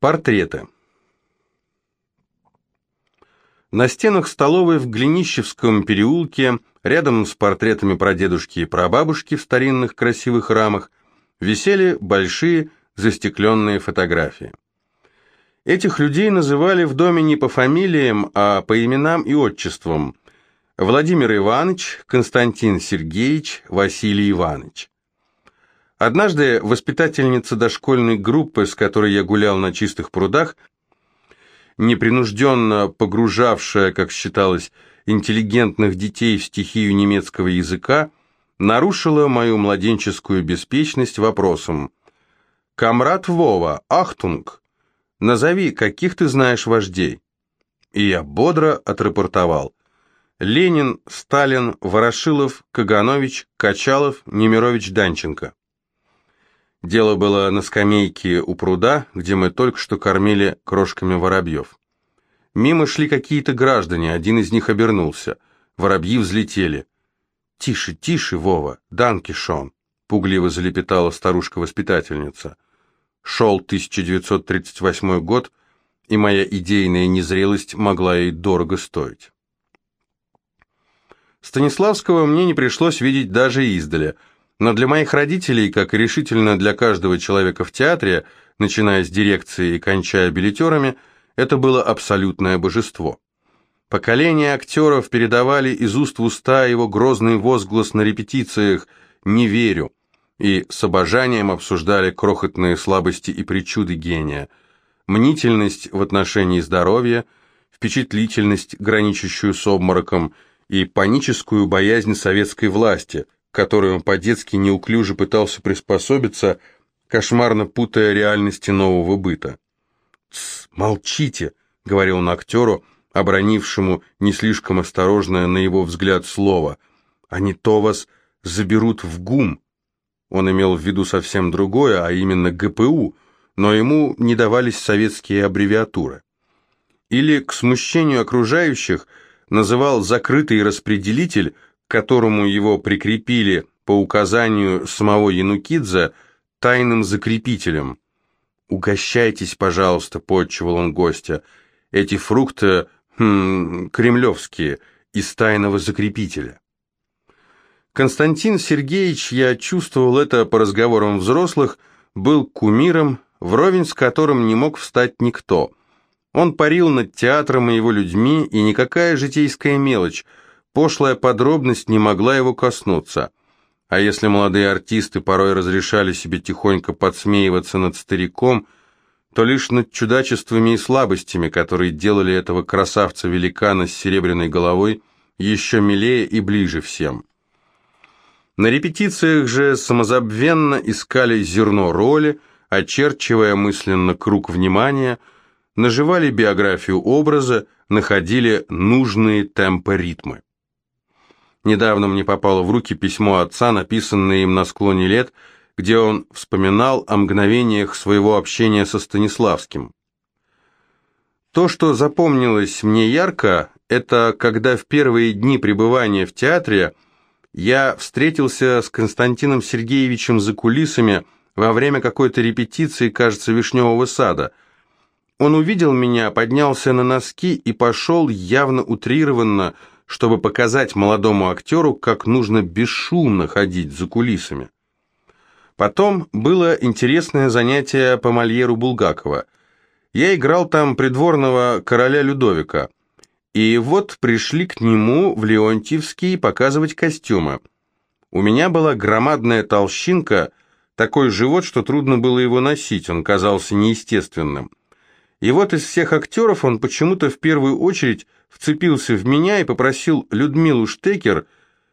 Портреты. На стенах столовой в Глинищевском переулке, рядом с портретами прадедушки и прабабушки в старинных красивых рамах, висели большие застекленные фотографии. Этих людей называли в доме не по фамилиям, а по именам и отчествам. Владимир Иванович, Константин Сергеевич, Василий Иванович. Однажды воспитательница дошкольной группы, с которой я гулял на чистых прудах, непринужденно погружавшая, как считалось, интеллигентных детей в стихию немецкого языка, нарушила мою младенческую беспечность вопросом «Kamerad Вова, Ахтунг, назови, каких ты знаешь вождей?» И я бодро отрапортовал. Ленин, Сталин, Ворошилов, Каганович, Качалов, Немирович-Данченко. Дело было на скамейке у пруда, где мы только что кормили крошками воробьев. Мимо шли какие-то граждане, один из них обернулся. Воробьи взлетели. «Тише, тише, Вова, данки шон», — пугливо залепетала старушка-воспитательница. Шел 1938 год, и моя идейная незрелость могла ей дорого стоить. Станиславского мне не пришлось видеть даже издали — но для моих родителей, как и решительно для каждого человека в театре, начиная с дирекции и кончая билетерами, это было абсолютное божество. Поколения актеров передавали из уст в уста его грозный возглас на репетициях «не верю» и с обожанием обсуждали крохотные слабости и причуды гения, мнительность в отношении здоровья, впечатлительность, граничащую с обмороком, и паническую боязнь советской власти – которой он по-детски неуклюже пытался приспособиться, кошмарно путая реальности нового быта. «Тсс, молчите!» — говорил он актеру, обронившему не слишком осторожное на его взгляд слово. «А не то вас заберут в ГУМ». Он имел в виду совсем другое, а именно ГПУ, но ему не давались советские аббревиатуры. Или, к смущению окружающих, называл закрытый распределитель – к которому его прикрепили по указанию самого Янукидзе тайным закрепителем. «Угощайтесь, пожалуйста», — подчевал он гостя. «Эти фрукты, хм, кремлевские, из тайного закрепителя». Константин Сергеевич, я чувствовал это по разговорам взрослых, был кумиром, вровень с которым не мог встать никто. Он парил над театром и его людьми, и никакая житейская мелочь — Пошлая подробность не могла его коснуться. А если молодые артисты порой разрешали себе тихонько подсмеиваться над стариком, то лишь над чудачествами и слабостями, которые делали этого красавца-великана с серебряной головой еще милее и ближе всем. На репетициях же самозабвенно искали зерно роли, очерчивая мысленно круг внимания, наживали биографию образа, находили нужные темпы ритмы. Недавно мне попало в руки письмо отца, написанное им на склоне лет, где он вспоминал о мгновениях своего общения со Станиславским. То, что запомнилось мне ярко, это когда в первые дни пребывания в театре я встретился с Константином Сергеевичем за кулисами во время какой-то репетиции, кажется, «Вишневого сада». Он увидел меня, поднялся на носки и пошел явно утрированно, чтобы показать молодому актеру, как нужно бесшумно ходить за кулисами. Потом было интересное занятие по Мольеру Булгакова. Я играл там придворного короля Людовика. И вот пришли к нему в Леонтьевский показывать костюмы. У меня была громадная толщинка, такой живот, что трудно было его носить, он казался неестественным. И вот из всех актеров он почему-то в первую очередь вцепился в меня и попросил Людмилу Штекер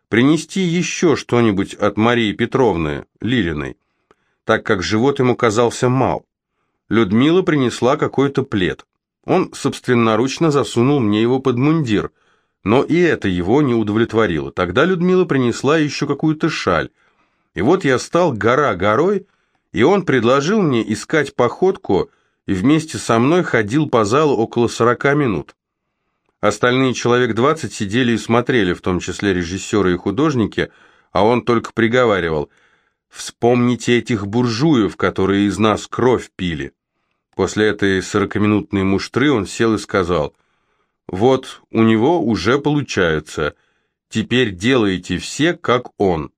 принести еще что-нибудь от Марии Петровны, Лилиной, так как живот ему казался мал. Людмила принесла какой-то плед. Он собственноручно засунул мне его под мундир, но и это его не удовлетворило. Тогда Людмила принесла еще какую-то шаль. И вот я стал гора горой, и он предложил мне искать походку и вместе со мной ходил по залу около сорока минут. Остальные человек двадцать сидели и смотрели, в том числе режиссеры и художники, а он только приговаривал «Вспомните этих буржуев, которые из нас кровь пили». После этой сорокаминутной муштры он сел и сказал, «Вот, у него уже получается. Теперь делайте все, как он».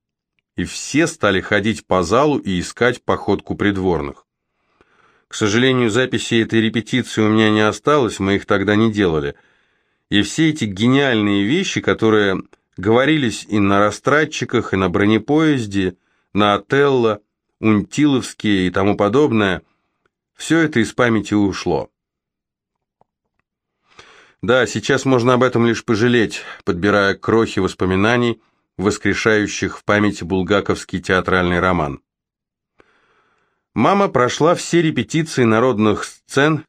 И все стали ходить по залу и искать походку придворных. К сожалению, записи этой репетиции у меня не осталось, мы их тогда не делали. И все эти гениальные вещи, которые говорились и на растратчиках, и на бронепоезде, на Отелло, Унтиловские и тому подобное – все это из памяти ушло. Да, сейчас можно об этом лишь пожалеть, подбирая крохи воспоминаний, воскрешающих в памяти булгаковский театральный роман. Мама прошла все репетиции народных сцен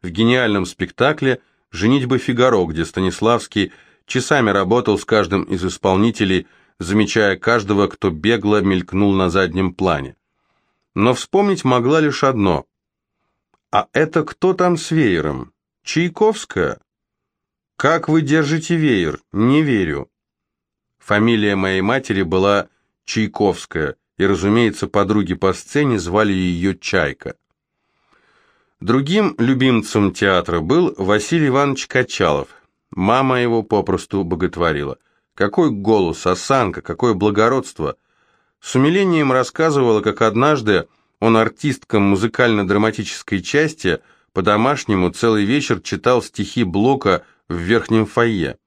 в гениальном спектакле «Женитьба Фигаро», где Станиславский часами работал с каждым из исполнителей, замечая каждого, кто бегло мелькнул на заднем плане но вспомнить могла лишь одно. «А это кто там с веером? Чайковская?» «Как вы держите веер? Не верю». Фамилия моей матери была Чайковская, и, разумеется, подруги по сцене звали ее Чайка. Другим любимцем театра был Василий Иванович Качалов. Мама его попросту боготворила. Какой голос, осанка, какое благородство – с умилением рассказывала, как однажды он артисткам музыкально-драматической части по-домашнему целый вечер читал стихи Блока в верхнем фойе.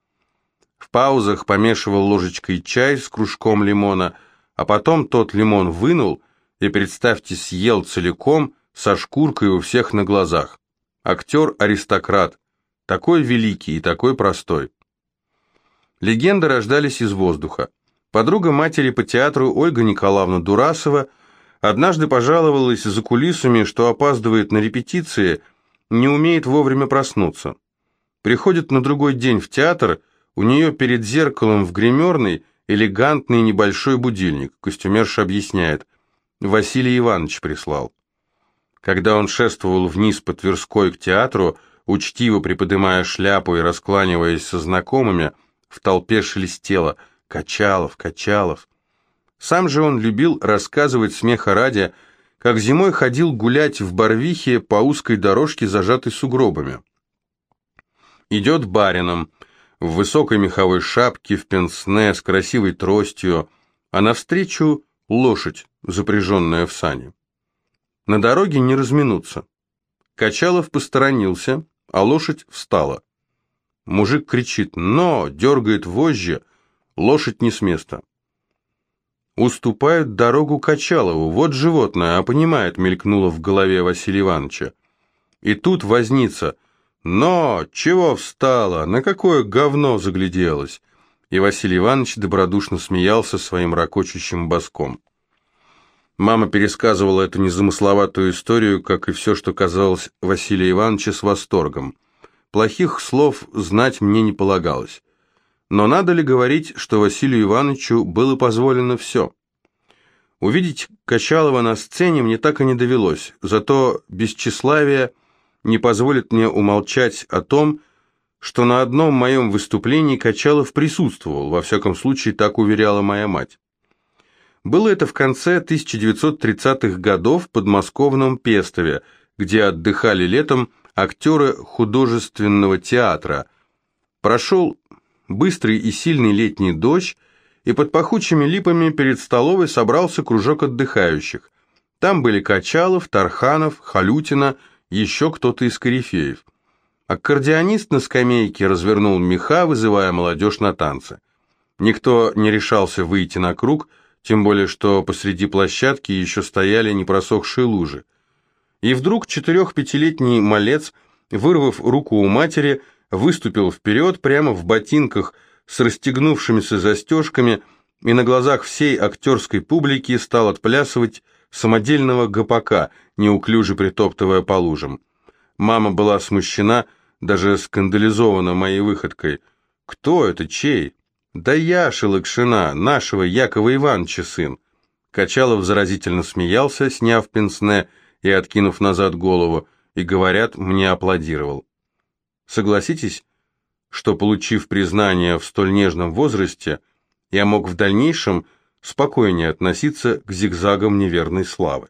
В паузах помешивал ложечкой чай с кружком лимона, а потом тот лимон вынул и, представьте, съел целиком со шкуркой у всех на глазах. Актер-аристократ, такой великий и такой простой. Легенды рождались из воздуха. Подруга матери по театру Ольга Николаевна Дурасова однажды пожаловалась за кулисами, что опаздывает на репетиции, не умеет вовремя проснуться. Приходит на другой день в театр, у нее перед зеркалом в гримерной элегантный небольшой будильник. Костюмерша объясняет, Василий Иванович прислал. Когда он шествовал вниз по Тверской к театру, учтиво приподнимая шляпу и раскланиваясь со знакомыми, в толпе шелестело – Качалов, Качалов. Сам же он любил рассказывать смеха ради, как зимой ходил гулять в Барвихе по узкой дорожке, зажатой сугробами. Идет барином, в высокой меховой шапке, в пенсне, с красивой тростью, а навстречу лошадь, запряженная в сани. На дороге не разминуться. Качалов посторонился, а лошадь встала. Мужик кричит «Но!», дергает вожжи, Лошадь не с места. Уступают дорогу Качалову, вот животное, а понимает, мелькнуло в голове Василия Ивановича. И тут возница. Но, чего встала, на какое говно загляделась? И Василий Иванович добродушно смеялся своим ракочущим боском. Мама пересказывала эту незамысловатую историю, как и все, что казалось Василию Ивановичу с восторгом. Плохих слов знать мне не полагалось. Но надо ли говорить, что Василию Ивановичу было позволено все? Увидеть Качалова на сцене мне так и не довелось, зато бесчиславие не позволит мне умолчать о том, что на одном моем выступлении Качалов присутствовал, во всяком случае так уверяла моя мать. Было это в конце 1930-х годов в подмосковном Пестове, где отдыхали летом актеры художественного театра. Прошел быстрый и сильный летний дождь, и под пахучими липами перед столовой собрался кружок отдыхающих. Там были Качалов, Тарханов, Халютина, еще кто-то из корифеев. Аккордеонист на скамейке развернул меха, вызывая молодежь на танцы. Никто не решался выйти на круг, тем более что посреди площадки еще стояли непросохшие лужи. И вдруг четырех-пятилетний малец, вырвав руку у матери, выступил вперед прямо в ботинках с расстегнувшимися застежками и на глазах всей актерской публики стал отплясывать самодельного гопака, неуклюже притоптывая по лужам. Мама была смущена, даже скандализована моей выходкой. «Кто это? Чей?» «Да я, Шелыкшина, нашего Якова Ивановича сын». Качалов заразительно смеялся, сняв пенсне и откинув назад голову, и, говорят, мне аплодировал. Согласитесь, что, получив признание в столь нежном возрасте, я мог в дальнейшем спокойнее относиться к зигзагам неверной славы.